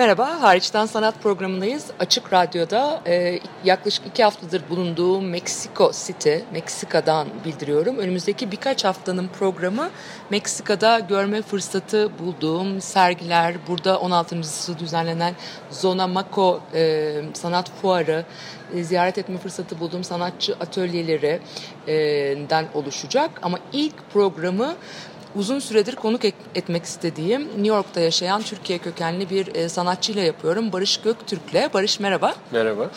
Merhaba, Hariçten Sanat programındayız. Açık Radyo'da e, yaklaşık iki haftadır bulunduğum Meksiko City, Meksika'dan bildiriyorum. Önümüzdeki birkaç haftanın programı Meksika'da görme fırsatı bulduğum sergiler, burada 16.sı düzenlenen Zona Maco e, sanat fuarı, e, ziyaret etme fırsatı bulduğum sanatçı atölyelerinden oluşacak. Ama ilk programı uzun süredir konuk et- etmek istediğim New York'ta yaşayan Türkiye kökenli bir e, sanatçıyla yapıyorum. Barış Göktürk'le. Barış merhaba. Merhaba.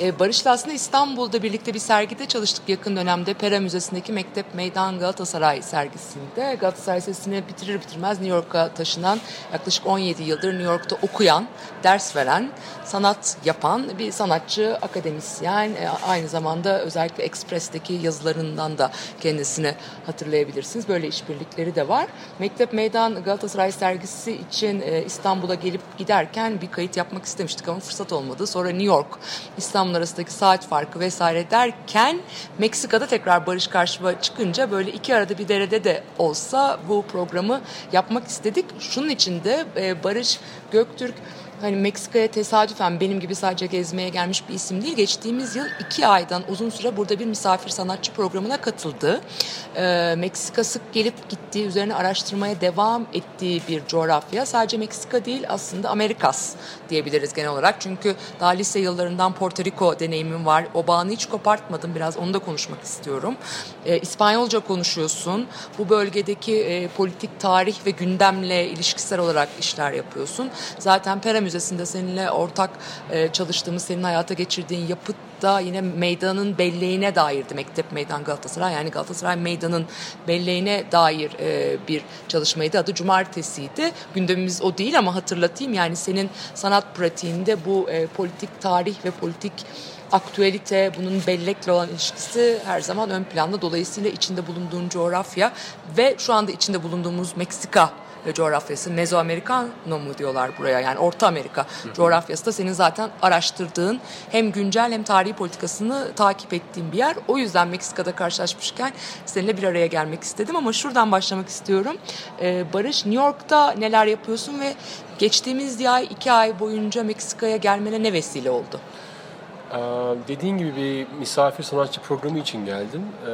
E, Barış'la aslında İstanbul'da birlikte bir sergide çalıştık yakın dönemde. Pera Müzesi'ndeki Mektep Meydan Galatasaray sergisinde. Galatasaray Lisesi'ni bitirir bitirmez New York'a taşınan, yaklaşık 17 yıldır New York'ta okuyan, ders veren, sanat yapan bir sanatçı, akademisyen. E, aynı zamanda özellikle Express'teki yazılarından da kendisini hatırlayabilirsiniz. Böyle işbirlikleri de var. Mektep Meydan Galatasaray sergisi için e, İstanbul'a gelip giderken bir kayıt yapmak istemiştik ama fırsat olmadı. Sonra New York, İstanbul arasındaki saat farkı vesaire derken Meksika'da tekrar Barış karşıma çıkınca böyle iki arada bir derede de olsa bu programı yapmak istedik. Şunun için de e, Barış Göktürk hani Meksika'ya tesadüfen benim gibi sadece gezmeye gelmiş bir isim değil. Geçtiğimiz yıl iki aydan uzun süre burada bir misafir sanatçı programına katıldı. Ee, Meksika sık gelip gittiği, üzerine araştırmaya devam ettiği bir coğrafya. Sadece Meksika değil aslında Amerikas diyebiliriz genel olarak. Çünkü daha lise yıllarından Porto Rico deneyimim var. O bağını hiç kopartmadım. Biraz onu da konuşmak istiyorum. Ee, İspanyolca konuşuyorsun. Bu bölgedeki e, politik tarih ve gündemle ilişkisel olarak işler yapıyorsun. Zaten Pera Müzesi'nde seninle ortak e, çalıştığımız, senin hayata geçirdiğin yapıt da yine meydanın belleğine dairdi. Mektep Meydan Galatasaray yani Galatasaray Meydan'ın belleğine dair e, bir çalışmaydı. Adı Cumartesi'ydi. Gündemimiz o değil ama hatırlatayım yani senin sanat pratiğinde bu e, politik tarih ve politik aktüelite, bunun bellekle olan ilişkisi her zaman ön planda. Dolayısıyla içinde bulunduğun coğrafya ve şu anda içinde bulunduğumuz Meksika coğrafyası Mezoamerikano mu diyorlar buraya yani Orta Amerika coğrafyası da senin zaten araştırdığın hem güncel hem tarihi politikasını takip ettiğin bir yer. O yüzden Meksika'da karşılaşmışken seninle bir araya gelmek istedim ama şuradan başlamak istiyorum. Ee, Barış New York'ta neler yapıyorsun ve geçtiğimiz ay iki ay boyunca Meksika'ya gelmene ne vesile oldu? Ee, dediğin gibi bir misafir sanatçı programı için geldim. Ee,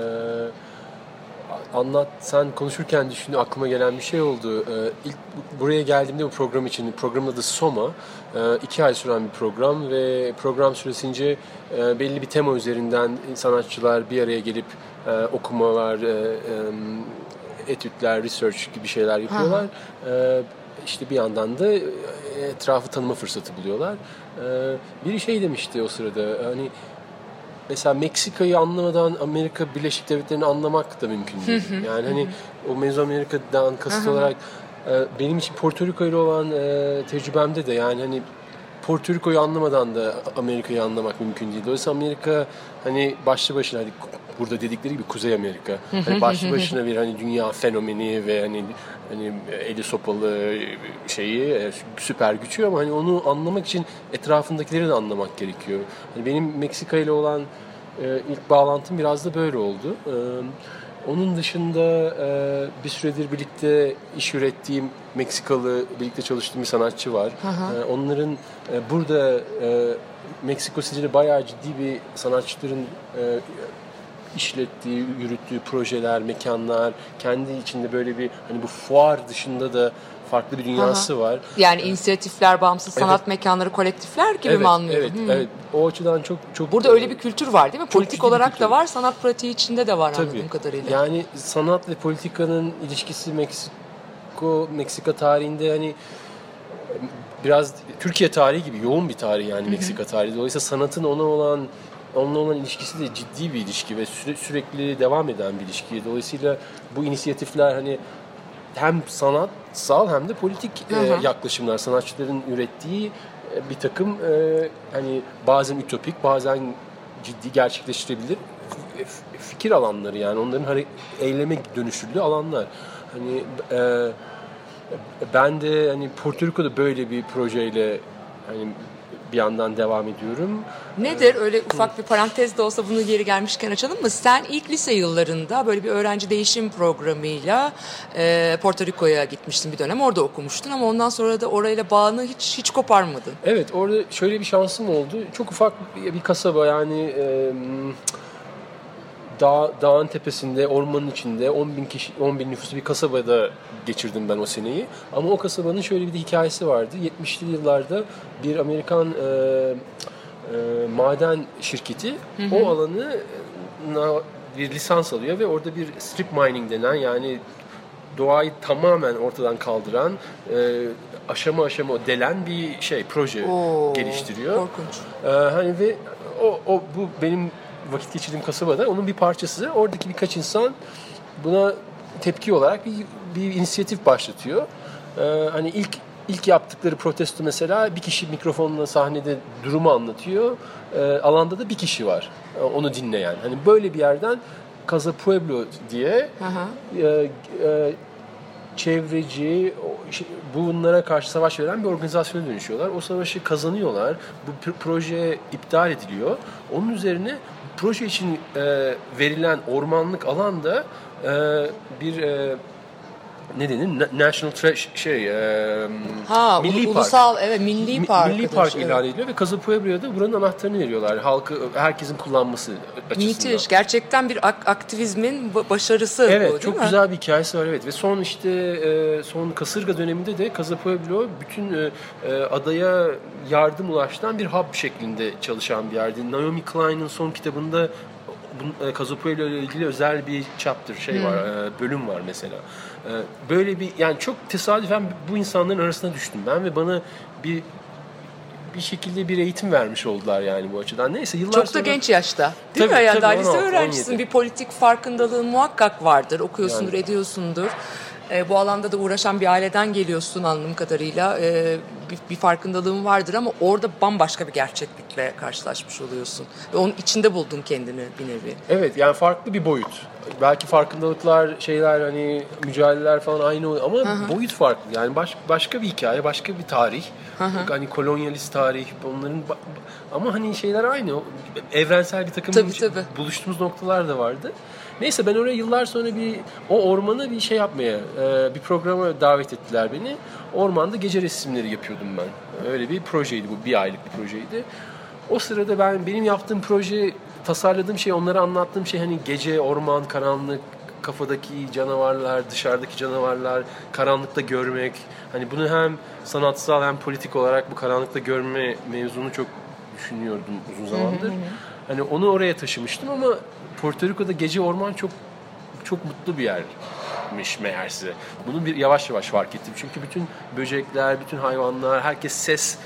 anlat, sen konuşurken düşündüğüm aklıma gelen bir şey oldu. Ee, ilk bu- buraya geldiğimde bu program için, programın adı Soma. Ee, iki ay süren bir program ve program süresince e, belli bir tema üzerinden sanatçılar bir araya gelip e, okumalar, e, e, etütler, research gibi şeyler yapıyorlar. Ee, işte bir yandan da e, etrafı tanıma fırsatı buluyorlar. Ee, biri şey demişti o sırada hani mesela Meksika'yı anlamadan Amerika Birleşik Devletleri'ni anlamak da mümkün değil. yani hani o Mezoamerika'dan kasıt olarak e, benim için Porto Rico ile olan e, tecrübemde de yani hani Porto Rico'yu anlamadan da Amerika'yı anlamak mümkün değil. Dolayısıyla Amerika hani başlı başına hani burada dedikleri gibi Kuzey Amerika. Hani başlı başına bir hani dünya fenomeni ve hani hani eli sopalı şeyi e, süper gücü ama hani onu anlamak için etrafındakileri de anlamak gerekiyor. Hani benim Meksika ile olan e, ilk bağlantım biraz da böyle oldu. E, onun dışında e, bir süredir birlikte iş ürettiğim Meksikalı, birlikte çalıştığım bir sanatçı var. E, onların e, burada e, Meksiko City'de bayağı ciddi bir sanatçıların e, işlettiği, yürüttüğü projeler, mekanlar, kendi içinde böyle bir hani bu fuar dışında da farklı bir dünyası var. Yani inisiyatifler, bağımsız sanat Evet. mekanları, kolektifler gibi evet, mi anlıyorum? Evet, Hmm. evet. O açıdan çok çok Burada öyle bir kültür var değil mi? Politik olarak da var, sanat pratiği içinde de var Tabii. anladığım kadarıyla. Yani sanat ve politikanın ilişkisi Meksiko Meksika tarihinde hani biraz Türkiye tarihi gibi yoğun bir tarih yani Meksika tarihi. Dolayısıyla sanatın ona olan onunla olan ilişkisi de ciddi bir ilişki ve süre- sürekli devam eden bir ilişki. Dolayısıyla bu inisiyatifler hani hem sanatsal hem de politik e, Hı hı. yaklaşımlar, sanatçıların ürettiği e, bir takım e, hani bazen ütopik, bazen ciddi gerçekleştirebilir fikir alanları yani onların eyleme dönüştürüldüğü alanlar. Hani e, ben de hani Porto Rico'da böyle bir projeyle hani bir yandan devam ediyorum. Nedir? Öyle ufak bir parantez de olsa bunu geri gelmişken açalım mı? Sen ilk lise yıllarında böyle bir öğrenci değişim programıyla e, Porto Rico'ya gitmiştin bir dönem. Orada okumuştun ama ondan sonra da orayla bağını hiç hiç koparmadın. Evet orada şöyle bir şansım oldu. Çok ufak bir, bir kasaba yani e, dağ, dağın tepesinde, ormanın içinde 10 bin kişi, 10 bin nüfuslu bir kasabada geçirdim ben o seneyi. Ama o kasabanın şöyle bir de hikayesi vardı. 70'li yıllarda bir Amerikan e, e, maden şirketi o alanı na- bir lisans alıyor ve orada bir strip mining denen yani doğayı tamamen ortadan kaldıran e, aşama aşama delen bir şey proje Oo, geliştiriyor. Korkunç. Ee, hani ve o, o bu benim vakit geçirdiğim kasabada onun bir parçası. Oradaki birkaç insan buna tepki olarak bir, bir inisiyatif başlatıyor. Ee, hani ilk ilk yaptıkları protesto mesela bir kişi mikrofonla sahnede durumu anlatıyor. Ee, alanda da bir kişi var. Ee, onu dinleyen. Hani böyle bir yerden Casa Pueblo diye Aha. e, e, çevreci, şey- bunlara karşı savaş veren bir organizasyona dönüşüyorlar. O savaşı kazanıyorlar. Bu pr- proje iptal ediliyor. Onun üzerine proje için e, verilen ormanlık alanda e, bir e, ne denir? Na- National Trash şey e, Ha, milli ulu- park. ulusal evet milli Mi- park. Milli park ilan ediliyor ve Casa Pueblo'ya da buranın anahtarını veriyorlar. Halkı, herkesin kullanması açısından. Müthiş. Gerçekten bir ak- aktivizmin ba- başarısı Evet bu değil çok mi? güzel bir hikayesi var evet ve son işte e, son kasırga döneminde de Casa Pueblo bütün e, adaya yardım ulaştıran bir hub şeklinde çalışan bir yerdi. Naomi Klein'in son kitabında bu, e, Casa Pueblo ile ilgili özel bir chapter şey var, e, bölüm var mesela. E, böyle bir yani çok tesadüfen bu insanların arasına düştüm ben ve bana bir bir şekilde bir eğitim vermiş oldular yani bu açıdan. Neyse yıllar Çok da sonra genç yaşta. Değil Tabii, mi? Yani tabii, daha lise 16, öğrencisin. 17. Bir politik farkındalığın muhakkak vardır. Okuyorsundur, Yani. ediyorsundur. Ee, bu alanda da uğraşan bir aileden geliyorsun anladığım kadarıyla. Ee, bir, bir farkındalığın vardır ama orada bambaşka bir gerçeklikle karşılaşmış oluyorsun. Ve onun içinde buldun kendini bir nevi. Evet yani farklı bir boyut. Belki farkındalıklar, şeyler hani mücadeleler falan aynı oluyor ama boyut farklı. Yani baş, başka bir hikaye, başka bir tarih. Hani kolonyalist tarih onların ama hani şeyler aynı. Evrensel bir takım Tabii, tabii. buluştuğumuz noktalar da vardı. Neyse ben oraya yıllar sonra bir o ormana bir şey yapmaya, e, bir programa davet ettiler beni. Ormanda gece resimleri yapıyordum ben. Öyle bir projeydi bu, bir aylık bir projeydi. O sırada ben benim yaptığım proje, tasarladığım şey, onlara anlattığım şey hani gece, orman, karanlık, kafadaki canavarlar, dışarıdaki canavarlar, karanlıkta görmek. Hani bunu hem sanatsal hem politik olarak bu karanlıkta görme mevzunu çok düşünüyordum uzun zamandır. Hani onu oraya taşımıştım ama Porto Rico'da gece orman çok çok mutlu bir yermiş meğerse. Bunu bir yavaş yavaş fark ettim. Çünkü bütün böcekler, bütün hayvanlar, herkes ses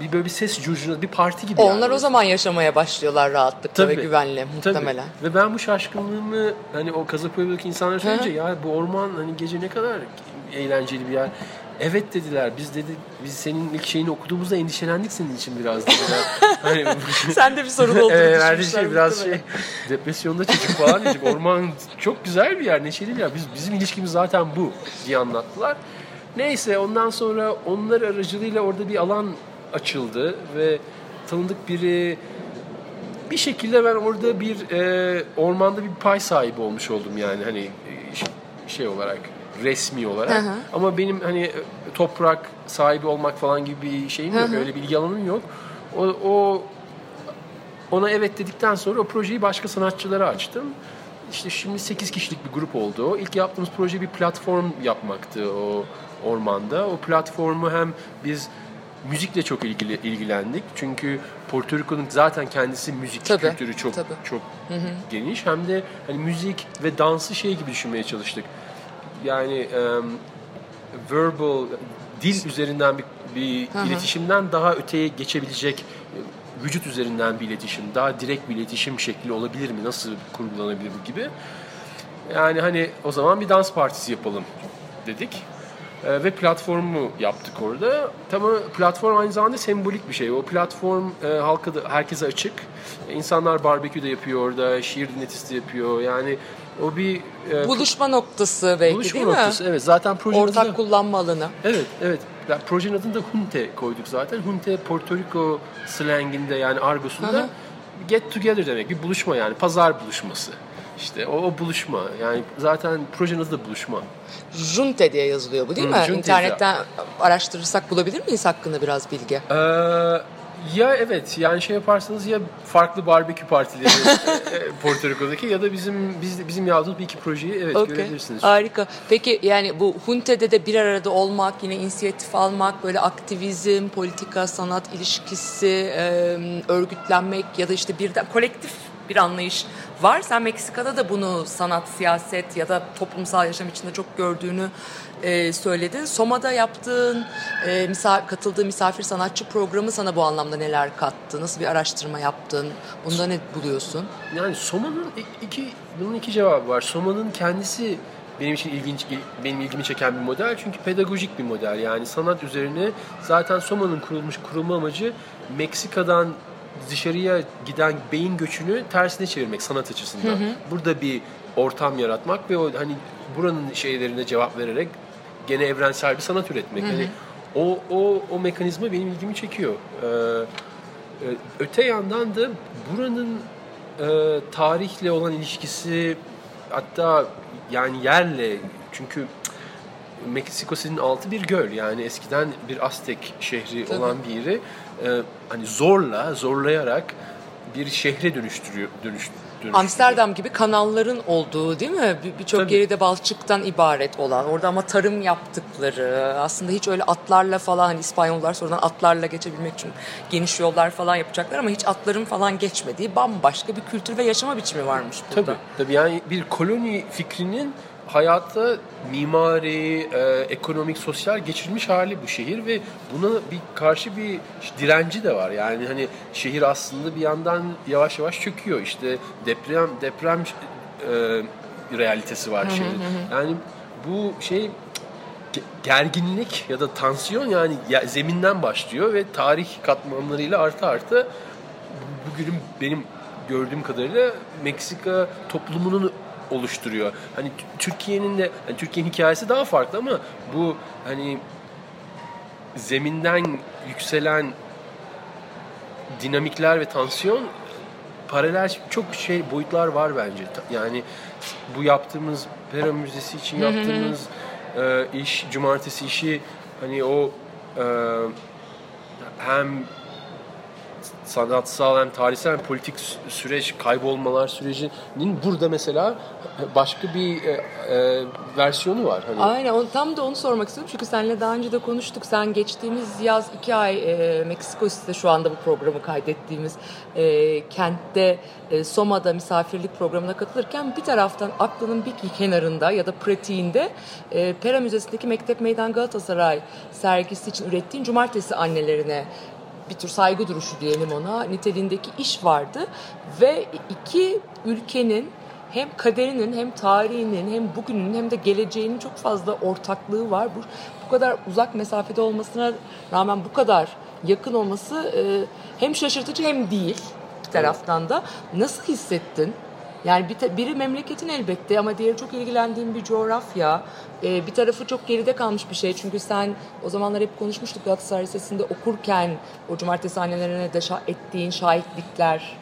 bir böyle bir ses curcuna, bir parti gibi. Onlar yani. o zaman yaşamaya başlıyorlar rahatlıkla ve Tabii, güvenle tabii. muhtemelen. Ve ben bu şaşkınlığımı hani o Kazapueblo'daki insanlara söyleyince ya bu orman hani gece ne kadar eğlenceli bir yer. Evet dediler. Biz dedi biz senin ilk şeyini okuduğumuzda endişelendik senin için biraz dediler. hani Sen de bir sorun olduğunu Evet, her düşünmüşler şey biraz şey depresyonda çocuk falan diyecek. Orman çok güzel bir yer, neşeli bir yer. Biz, bizim ilişkimiz zaten bu diye anlattılar. Neyse ondan sonra onlar aracılığıyla orada bir alan açıldı ve tanıdık biri bir şekilde ben orada bir e, ormanda bir pay sahibi olmuş oldum yani hani e, şey olarak resmi olarak. Hı hı. Ama benim hani toprak sahibi olmak falan gibi bir şeyim yok. Öyle bir ilgi alanım yok. O, o ona evet dedikten sonra o projeyi başka sanatçılara açtım. İşte şimdi 8 kişilik bir grup oldu. İlk yaptığımız proje bir platform yapmaktı o ormanda. O platformu hem biz müzikle çok ilgili ilgilendik. Çünkü Porto Rico'nun zaten kendisi müzik Tabii, kültürü çok tabii. çok geniş. Hem de hani müzik ve dansı şey gibi düşünmeye çalıştık. Yani em, verbal dil üzerinden bir, bir iletişimden daha öteye geçebilecek vücut üzerinden bir iletişim, daha direkt bir iletişim şekli olabilir mi? Nasıl kurgulanabilir bu gibi. Yani hani o zaman bir dans partisi yapalım dedik. E, ve platformu yaptık orada. Tabii platform aynı zamanda sembolik bir şey. O platform e, halka da herkese açık. İnsanlar barbekü de yapıyor orada, şiir dinletisi de yapıyor. Yani o bir e, Buluşma noktası belki buluşma değil noktası. mi? Evet zaten adı Ortak da- kullanma alanı. Evet, evet. Ya, projenin adını da Hunte koyduk zaten. Hunte Porto Rico slanginde yani argosunda get together demek. Bir buluşma yani. Pazar buluşması. İşte o, o buluşma. Yani zaten projenin adı da buluşma. Junte diye yazılıyor bu değil Hı, mi? Junte İnternetten araştırırsak bulabilir miyiz hakkında biraz bilgi? Ee, ya evet yani şey yaparsanız ya farklı barbekü partileri e, e, Porto Rico'daki ya da bizim biz, bizim yazdığımız bir iki projeyi evet Okey, görebilirsiniz. Harika. Peki yani bu Hunte'de de bir arada olmak, yine inisiyatif almak, böyle aktivizm, politika, sanat ilişkisi, e, örgütlenmek ya da işte birden kolektif bir anlayış var. Sen Meksika'da da bunu sanat, siyaset ya da toplumsal yaşam içinde çok gördüğünü e, söyledin. Soma'da yaptığın, e, misa- katıldığın misafir sanatçı programı sana bu anlamda neler kattı? Nasıl bir araştırma yaptın? Bunda ne buluyorsun? Yani Soma'nın iki bunun iki cevabı var. Soma'nın kendisi benim için ilginç il- benim ilgimi çeken bir model çünkü pedagojik bir model. Yani sanat üzerine zaten Soma'nın kurulmuş kurulma amacı Meksika'dan dışarıya giden beyin göçünü tersine çevirmek sanat açısından. Burada bir ortam yaratmak ve o hani buranın şeylerine cevap vererek gene evrensel bir sanat üretmek. Hani o o o mekanizma benim ilgimi çekiyor. Ee, ee, Öte yandan da buranın e, tarihle olan ilişkisi hatta yani yerle çünkü Meksiko City'nin altı bir göl yani eskiden bir Aztek şehri Tabii. olan bir yeri e, hani zorla zorlayarak bir şehre dönüştürüyor dönüş, dönüştürüyor. Amsterdam gibi kanalların olduğu değil mi? Bir- Birçok Tabii. yeri de balçıktan ibaret olan. Orada ama tarım yaptıkları. Aslında hiç öyle atlarla falan hani İspanyollar sonradan atlarla geçebilmek için geniş yollar falan yapacaklar ama hiç atların falan geçmediği bambaşka bir kültür ve yaşama biçimi varmış burada. Tabii, tabii yani bir koloni fikrinin hayatta mimari, e, ekonomik, sosyal geçirmiş hali bu şehir ve buna bir karşı bir direnci de var. Yani hani şehir aslında bir yandan yavaş yavaş çöküyor. İşte deprem deprem e, realitesi var şehrin. Yani bu şey ge- gerginlik ya da tansiyon yani ya- zeminden başlıyor ve tarih katmanlarıyla artı artı bugünün benim gördüğüm kadarıyla Meksika toplumunun oluşturuyor. Hani Türkiye'nin de hani Türkiye'nin hikayesi daha farklı ama bu hani zeminden yükselen dinamikler ve tansiyon paralel çok şey boyutlar var bence. Yani bu yaptığımız Pera Müzesi için yaptığımız e, iş, cumartesi işi hani o e, hem sanatsal hem tarihsel hem politik sü- süreç, kaybolmalar sürecinin burada mesela başka bir e, e, versiyonu var. Hani Aynen tam da onu sormak istiyorum çünkü seninle daha önce de konuştuk. Sen geçtiğimiz yaz iki ay e, Meksiko City'de şu anda bu programı kaydettiğimiz e, kentte e, Soma'da misafirlik programına katılırken bir taraftan aklının bir kenarında ya da pratiğinde e, Pera Müzesi'ndeki Mektep Meydan Galatasaray sergisi için ürettiğin cumartesi annelerine bir tür saygı duruşu diyelim ona niteliğindeki iş vardı ve iki ülkenin hem kaderinin hem tarihinin hem bugünün hem de geleceğinin çok fazla ortaklığı var. Bu, bu kadar uzak mesafede olmasına rağmen bu kadar yakın olması e, hem şaşırtıcı hem değil bir taraftan da. Nasıl hissettin? Yani bir biri memleketin elbette ama diğeri çok ilgilendiğin bir coğrafya. Ee, bir tarafı çok geride kalmış bir şey. Çünkü sen o zamanlar hep konuşmuştuk Galatasaray Lisesi'nde okurken o cumartesi annelerine de şa- ettiğin şahitlikler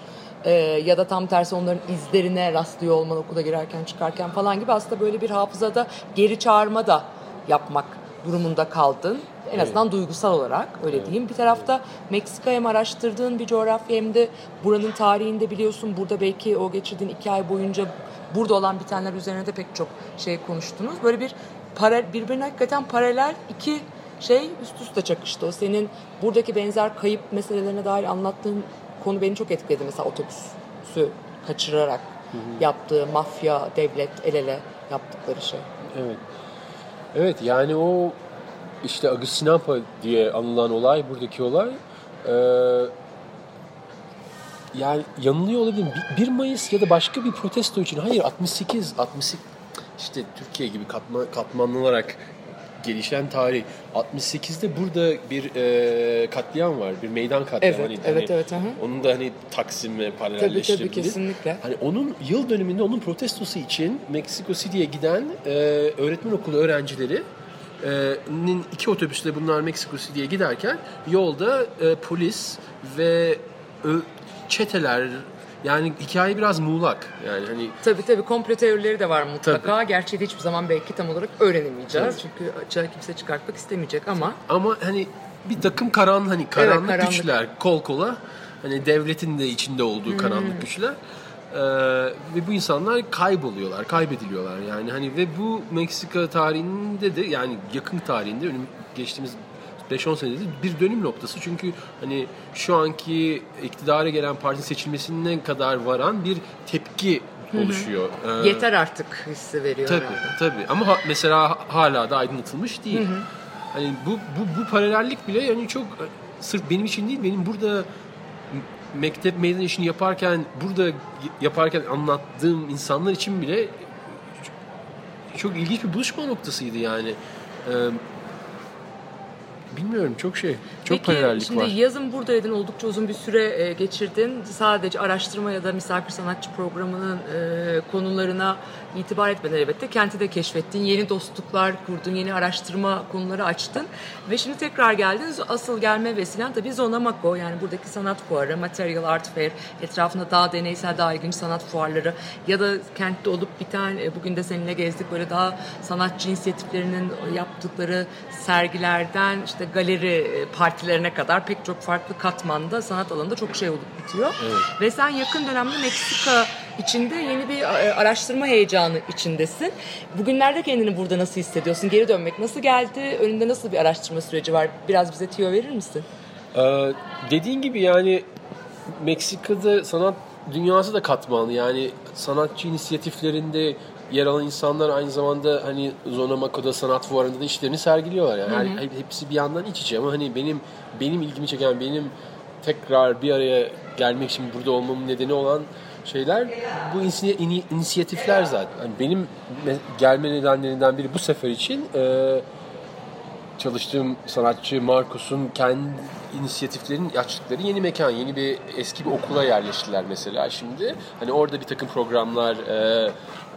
e, ya da tam tersi onların izlerine rastlıyor olman okula girerken çıkarken falan gibi aslında böyle bir hafızada geri çağırma da yapmak durumunda kaldın. En azından duygusal olarak öyle diyeyim. Bir tarafta Meksika hem araştırdığın bir coğrafya hem de buranın tarihinde biliyorsun burada belki o geçirdiğin iki ay boyunca burada olan bitenler üzerine de pek çok şey konuştunuz. Böyle bir para, birbirine hakikaten paralel iki şey üst üste çakıştı. O senin buradaki benzer kayıp meselelerine dair anlattığın konu beni çok etkiledi. Mesela otobüsü kaçırarak yaptığı mafya, devlet el ele yaptıkları şey. Evet. Evet yani o işte Agustinampa diye anılan olay, buradaki olay e, yani yanılıyor olabilirim. Bir- 1 Mayıs ya da başka bir protesto için. Hayır 68, 68 işte Türkiye gibi katma, katmanlanarak gelişen tarih. 68'de burada bir e, katliam var. Bir meydan katliamı. Evet, Hani- evet, hani evet, hı. Onun da hani Taksim'e Tabii paralelleştirebilir. tabii kesinlikle. Hani onun yıl dönümünde onun protestosu için Mexico City'ye giden e, öğretmen okulu öğrencileri e, nin iki otobüsle bunlar Mexico City'ye giderken yolda e, polis ve ö, çeteler yani hikaye biraz muğlak yani hani Tabii tabii komplo teorileri de var mutlaka. Gerçeği de hiçbir zaman belki tam olarak öğrenemeyeceğiz. Çünkü açığa kimse çıkartmak istemeyecek ama ama hani bir takım karan hani karanlık, karanlık. güçler kol kola hani devletin de içinde olduğu karanlık güçler Ee, ve bu insanlar kayboluyorlar, kaybediliyorlar yani hani ve bu Meksika tarihinde de yani yakın tarihinde geçtiğimiz 5-10 senede de bir dönüm noktası çünkü hani şu anki iktidara gelen partinin seçilmesine kadar varan bir tepki oluşuyor. Ee, yeter artık hissi veriyor Tabii herhalde. tabii ama ha- mesela hala da aydınlatılmış değil. Hani bu bu bu paralellik bile yani çok e, sırf benim için değil benim burada mektep meydan işini yaparken burada yaparken anlattığım insanlar için bile çok, çok ilginç bir buluşma noktasıydı yani. Ee, bilmiyorum çok şey çok Peki paralellik şimdi var. yazın buradaydın oldukça uzun bir süre e, geçirdin. Sadece araştırma ya da misafir sanatçı programının e, konularına itibar etmeden elbette kenti de keşfettin. Yeni dostluklar kurdun, yeni araştırma konuları açtın. Ve şimdi tekrar geldin. Asıl gelme vesilen tabii Zonamako yani buradaki sanat fuarı, Material Art Fair, etrafında daha deneysel, daha ilginç sanat fuarları ya da kentte olup biten, e, bugün de seninle gezdik böyle daha sanatçı inisiyatiflerinin yaptıkları sergilerden işte galeri e, partilerine kadar pek çok farklı katmanda sanat alanında çok şey olup bitiyor. Ve sen yakın dönemde Meksika içinde yeni bir e, araştırma heyecanı içindesin. Bugünlerde kendini burada nasıl hissediyorsun? Geri dönmek nasıl geldi? Önünde nasıl bir araştırma süreci var? Biraz bize tüyo verir misin? Ee, dediğin gibi yani Meksika'da sanat dünyası da katmanlı. Yani sanatçı inisiyatiflerinde yer alan insanlar aynı zamanda hani Zona Mako'da sanat fuarında da işlerini sergiliyorlar. Yani Her- hep- hepsi bir yandan iç içe ama hani benim benim ilgimi çeken benim tekrar bir araya gelmek için burada olmamın nedeni olan şeyler bu ini- inisiyatifler zaten. Yani benim me- gelme nedenlerinden biri bu sefer için e, çalıştığım sanatçı Markus'un kendi inisiyatiflerin açtıkları yeni mekan, yeni bir eski bir okula yerleştiler mesela şimdi. Hani orada bir takım programlar e,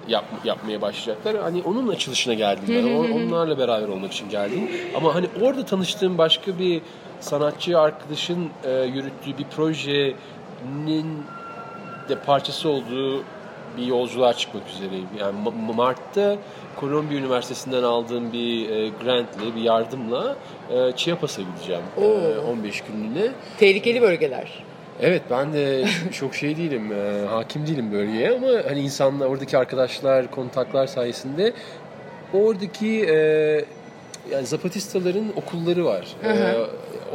yap, yapmaya başlayacaklar. Hani onun açılışına geldim ben. O- Onlarla beraber olmak için geldim. Ama hani orada tanıştığım başka bir sanatçı arkadaşın e, yürüttüğü bir projenin de parçası olduğu bir yolculuğa çıkmak üzereyim. Yani Ma- Mart'ta Kolombiya Üniversitesi'nden aldığım bir e, grantle, bir yardımla e, Chiapas'a gideceğim. E, 15 günlüğüne. Tehlikeli bölgeler. Evet ben de çok şey değilim, e, hakim değilim bölgeye ama hani insanlar, oradaki arkadaşlar, kontaklar sayesinde oradaki e, yani Zapatistaların okulları var. E,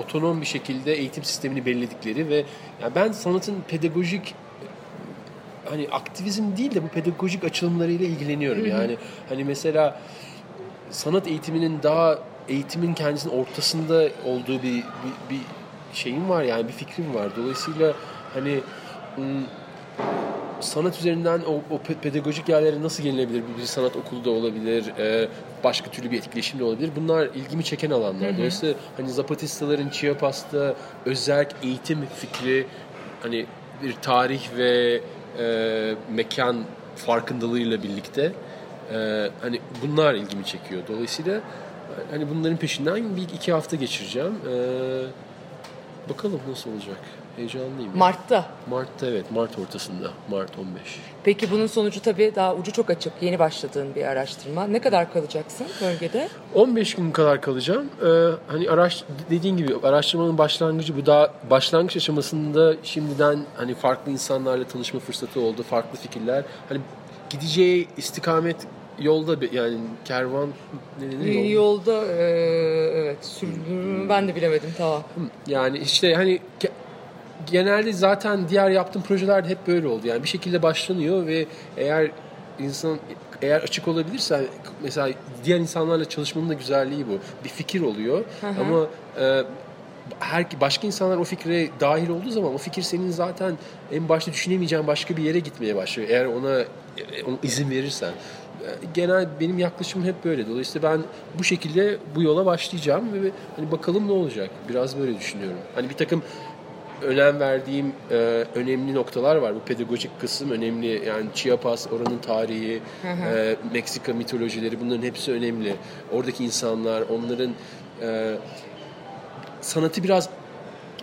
otonom bir şekilde eğitim sistemini belirledikleri ve yani ben sanatın pedagojik hani aktivizm değil de bu pedagojik açılımlarıyla ilgileniyorum. Yani hani mesela sanat eğitiminin daha eğitimin kendisinin ortasında olduğu bir, bir, bir şeyim var yani bir fikrim var. Dolayısıyla hani sanat üzerinden o, o pe- pedagojik yerlere nasıl gelinebilir? Bir sanat okulu da olabilir, e, başka türlü bir etkileşim de olabilir. Bunlar ilgimi çeken alanlar. Dolayısıyla hani Zapatistaların Chiapas'ta özel eğitim fikri hani bir tarih ve e, mekan farkındalığıyla birlikte e, hani bunlar ilgimi çekiyor. Dolayısıyla hani bunların peşinden bir iki hafta geçireceğim. E, bakalım nasıl olacak. Heyecanlıyım. Mart'ta. Mart'ta evet. Mart ortasında. Mart 15. Peki bunun sonucu tabii daha ucu çok açık. Yeni başladığın bir araştırma. Ne kadar kalacaksın bölgede? 15 gün kadar kalacağım. Ee, hani araş dediğin gibi araştırmanın başlangıcı bu daha başlangıç aşamasında şimdiden hani farklı insanlarla tanışma fırsatı oldu. Farklı fikirler. Hani gideceği istikamet yolda bir- yani kervan ne denir? Yol- Yolda e, evet sür- ben de bilemedim tamam. Yani işte hani ge- genelde zaten diğer yaptığım projelerde hep böyle oldu. Yani bir şekilde başlanıyor ve eğer insan eğer açık olabilirse mesela diğer insanlarla çalışmanın da güzelliği bu. Bir fikir oluyor ama e, her başka insanlar o fikre dahil olduğu zaman o fikir senin zaten en başta düşünemeyeceğin başka bir yere gitmeye başlıyor. Eğer ona, e, ona izin verirsen. Genel benim yaklaşımım hep böyle. Dolayısıyla ben bu şekilde bu yola başlayacağım ve hani bakalım ne olacak. Biraz böyle düşünüyorum. Hani bir takım önem verdiğim e, önemli noktalar var. Bu pedagojik kısım önemli. Yani Chiapas, oranın tarihi, e, Meksika mitolojileri bunların hepsi önemli. Oradaki insanlar, onların e, sanatı biraz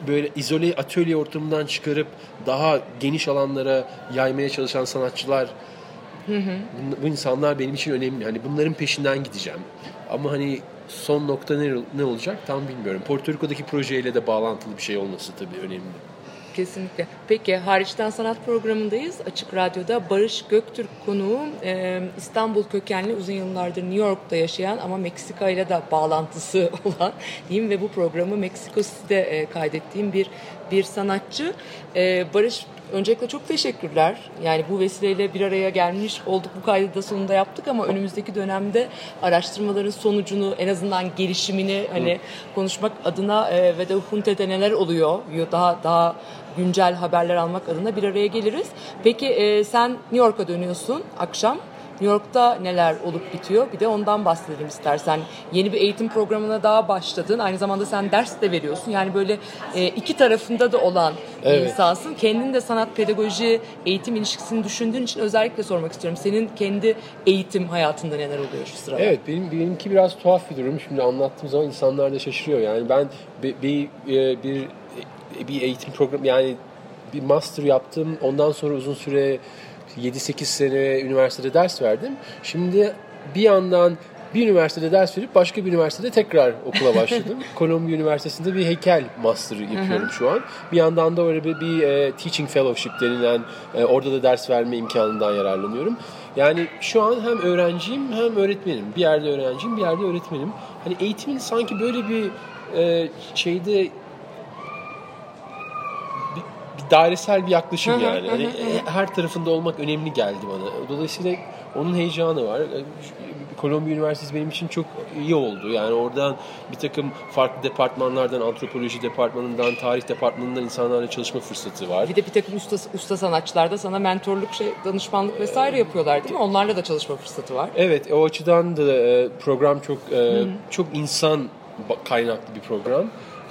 böyle izole atölye ortamından çıkarıp daha geniş alanlara yaymaya çalışan sanatçılar bu, bu insanlar benim için önemli. Hani bunların peşinden gideceğim. Ama hani son nokta ne, ne olacak tam bilmiyorum. Porto Rico'daki projeyle de bağlantılı bir şey olması tabii önemli. Kesinlikle. Peki hariçten sanat programındayız. Açık Radyo'da Barış Göktürk konuğu e, İstanbul kökenli uzun yıllardır New York'ta yaşayan ama Meksika ile de bağlantısı olan diyeyim ve bu programı Meksiko City'de e, kaydettiğim bir bir sanatçı. E, Barış Öncelikle çok teşekkürler. Yani bu vesileyle bir araya gelmiş olduk. Bu kaydı da sonunda yaptık ama önümüzdeki dönemde araştırmaların sonucunu en azından gelişimini hani konuşmak adına e, ve de Hunte'de neler oluyor daha daha güncel haberler almak adına bir araya geliriz. Peki e, sen New York'a dönüyorsun akşam. New York'ta neler olup bitiyor? Bir de ondan bahsedelim istersen. Yeni bir eğitim programına daha başladın. Aynı zamanda sen ders de veriyorsun. Yani böyle e, iki tarafında da olan bir Evet. insansın. Kendin de sanat, pedagoji, eğitim ilişkisini düşündüğün için özellikle sormak istiyorum. Senin kendi eğitim hayatında neler oluyor şu sırada? Evet benim benimki biraz tuhaf bir durum. Şimdi anlattığım zaman insanlar da şaşırıyor. Yani ben bir bir, e, bir, bir eğitim programı yani bir master yaptım. Ondan sonra uzun süre 7-8 sene üniversitede ders verdim. Şimdi bir yandan bir üniversitede ders verip başka bir üniversitede tekrar okula başladım. Columbia Üniversitesi'nde bir heykel master yapıyorum şu an. Bir yandan da öyle bir, bir e, teaching fellowship denilen e, orada da ders verme imkanından yararlanıyorum. Yani şu an hem öğrenciyim hem öğretmenim. Bir yerde öğrenciyim, bir yerde öğretmenim. Hani eğitimin sanki böyle bir e, şeyde bir dairesel bir yaklaşım yani. Hani her tarafında olmak önemli geldi bana. Dolayısıyla onun heyecanı var. Kolombiya Üniversitesi benim için çok iyi oldu. Yani oradan bir takım farklı departmanlardan, antropoloji departmanından, tarih departmanından insanlarla çalışma fırsatı var. Bir de bir takım usta, usta sanatçılar da sana mentorluk, şey, danışmanlık vesaire yapıyorlar değil mi? Onlarla da çalışma fırsatı var. Evet, o açıdan da e, program çok e, çok insan kaynaklı bir program.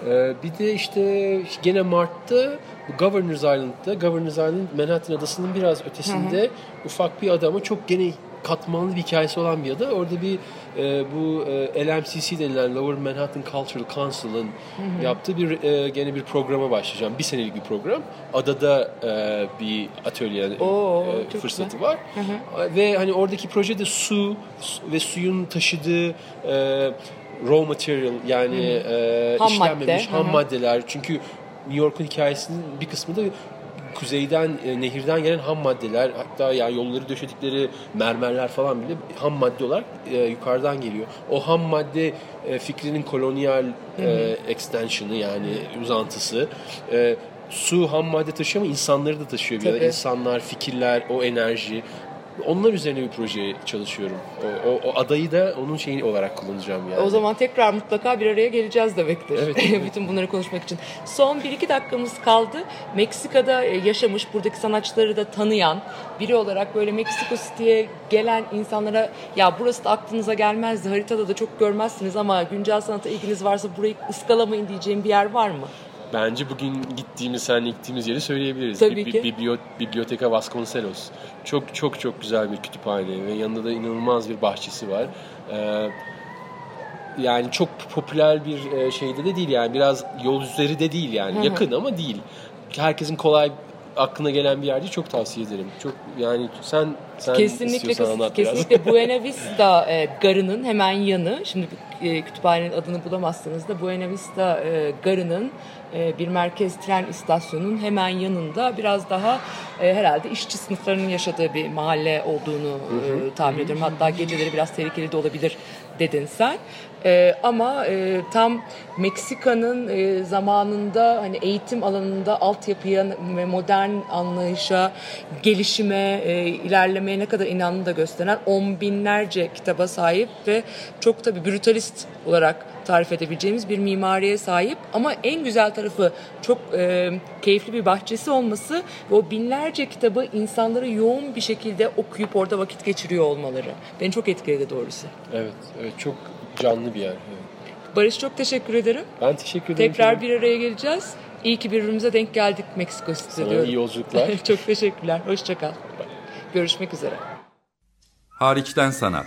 E, bir de işte gene Mart'ta bu Governors Island'da, Governors Island Manhattan adasının biraz ötesinde ufak bir ada ama çok gene katmanlı bir hikayesi olan bir ada. Orada bir e, bu e, LMCC denilen Lower Manhattan Cultural Council'ın yaptığı bir e, gene bir programa başlayacağım. Bir senelik bir program. Adada e, bir atölye Oo, e, fırsatı var. Ve hani oradaki projede su su- ve suyun taşıdığı e, raw material yani e, Ham işlenmemiş madde, ham hı hı. maddeler. Çünkü New York'un hikayesinin bir kısmı da kuzeyden, e, nehirden gelen ham maddeler hatta yani yolları döşedikleri mermerler falan bile ham madde olarak e, yukarıdan geliyor. O ham madde e, fikrinin kolonyal e, extension'ı yani uzantısı. E, su ham madde taşıyor ama insanları da taşıyor bir Tabii. arada. İnsanlar, fikirler, o enerji. Onlar üzerine bir proje çalışıyorum. O, o, o adayı da onun şeyi olarak kullanacağım yani. O zaman tekrar mutlaka bir araya geleceğiz demektir. Evet, evet. Bütün bunları konuşmak için. Son 1-2 dakikamız kaldı. Meksika'da e, yaşamış, buradaki sanatçıları da tanıyan biri olarak böyle Meksiko City'ye gelen insanlara ya burası da aklınıza gelmezdi, haritada da çok görmezsiniz ama güncel sanata ilginiz varsa burayı ıskalamayın diyeceğim bir yer var mı? Bence bugün gittiğimiz, seninle gittiğimiz yeri söyleyebiliriz. Tabii Bi- ki. Bibli- Biblioteca Vasconcelos. Çok çok çok güzel bir kütüphane ve yanında da inanılmaz bir bahçesi var. Ee, yani çok popüler bir e, şeyde de değil yani biraz yol üzeri de değil yani yakın ama değil. Herkesin kolay aklına gelen bir yerde çok tavsiye ederim. Çok yani sen sen Kesinlikle kes- anlat biraz. kesinlikle Buena Vista e, garının hemen yanı. Şimdi e, kütüphanenin adını bulamazsınız da Buena Vista e, garının bir merkez tren istasyonunun hemen yanında biraz daha e, herhalde işçi sınıflarının yaşadığı bir mahalle olduğunu e, tahmin ediyorum. Hatta geceleri biraz tehlikeli de olabilir dedin sen. Ee, ama e, tam Meksika'nın e, zamanında hani eğitim alanında altyapıya ve modern anlayışa, gelişime, e, ilerlemeye ne kadar inandığını da gösteren on binlerce kitaba sahip ve çok tabii brutalist olarak tarif edebileceğimiz bir mimariye sahip ama en güzel tarafı çok e, keyifli bir bahçesi olması ve o binlerce kitabı insanları yoğun bir şekilde okuyup orada vakit geçiriyor olmaları. Beni çok etkiledi doğrusu. Evet, evet çok canlı bir yer. Evet. Barış çok teşekkür ederim. Ben teşekkür ederim. Tekrar bir araya geleceğiz. İyi ki birbirimize denk geldik Meksiko City Sana diyorum. iyi yolculuklar. çok teşekkürler. Hoşça kal. Görüşmek üzere. Hariçten sanat.